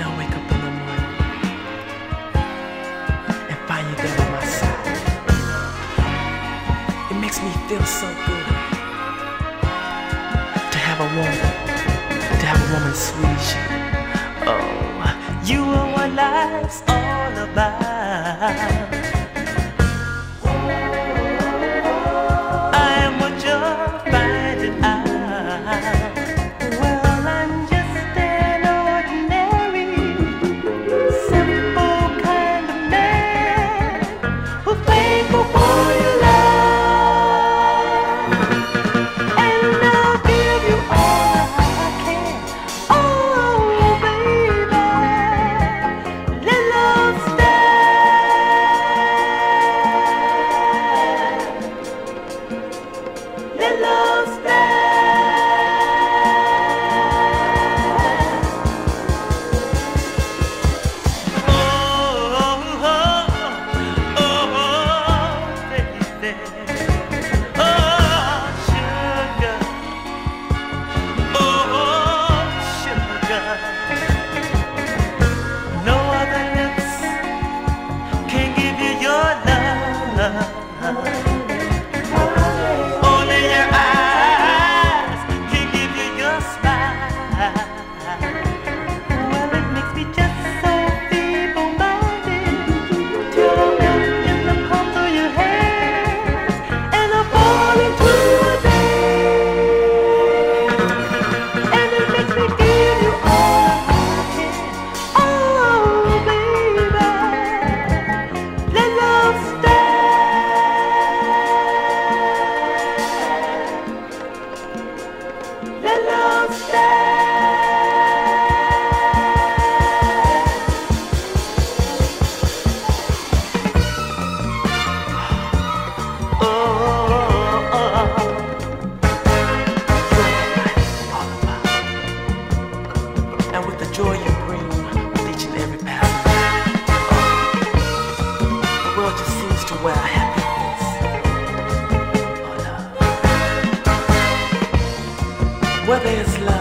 And I wake up in the morning and find you there by my side. It makes me feel so good to have a woman, to have a woman sweet as you. Oh, you are what life's all about. the love that where there's love.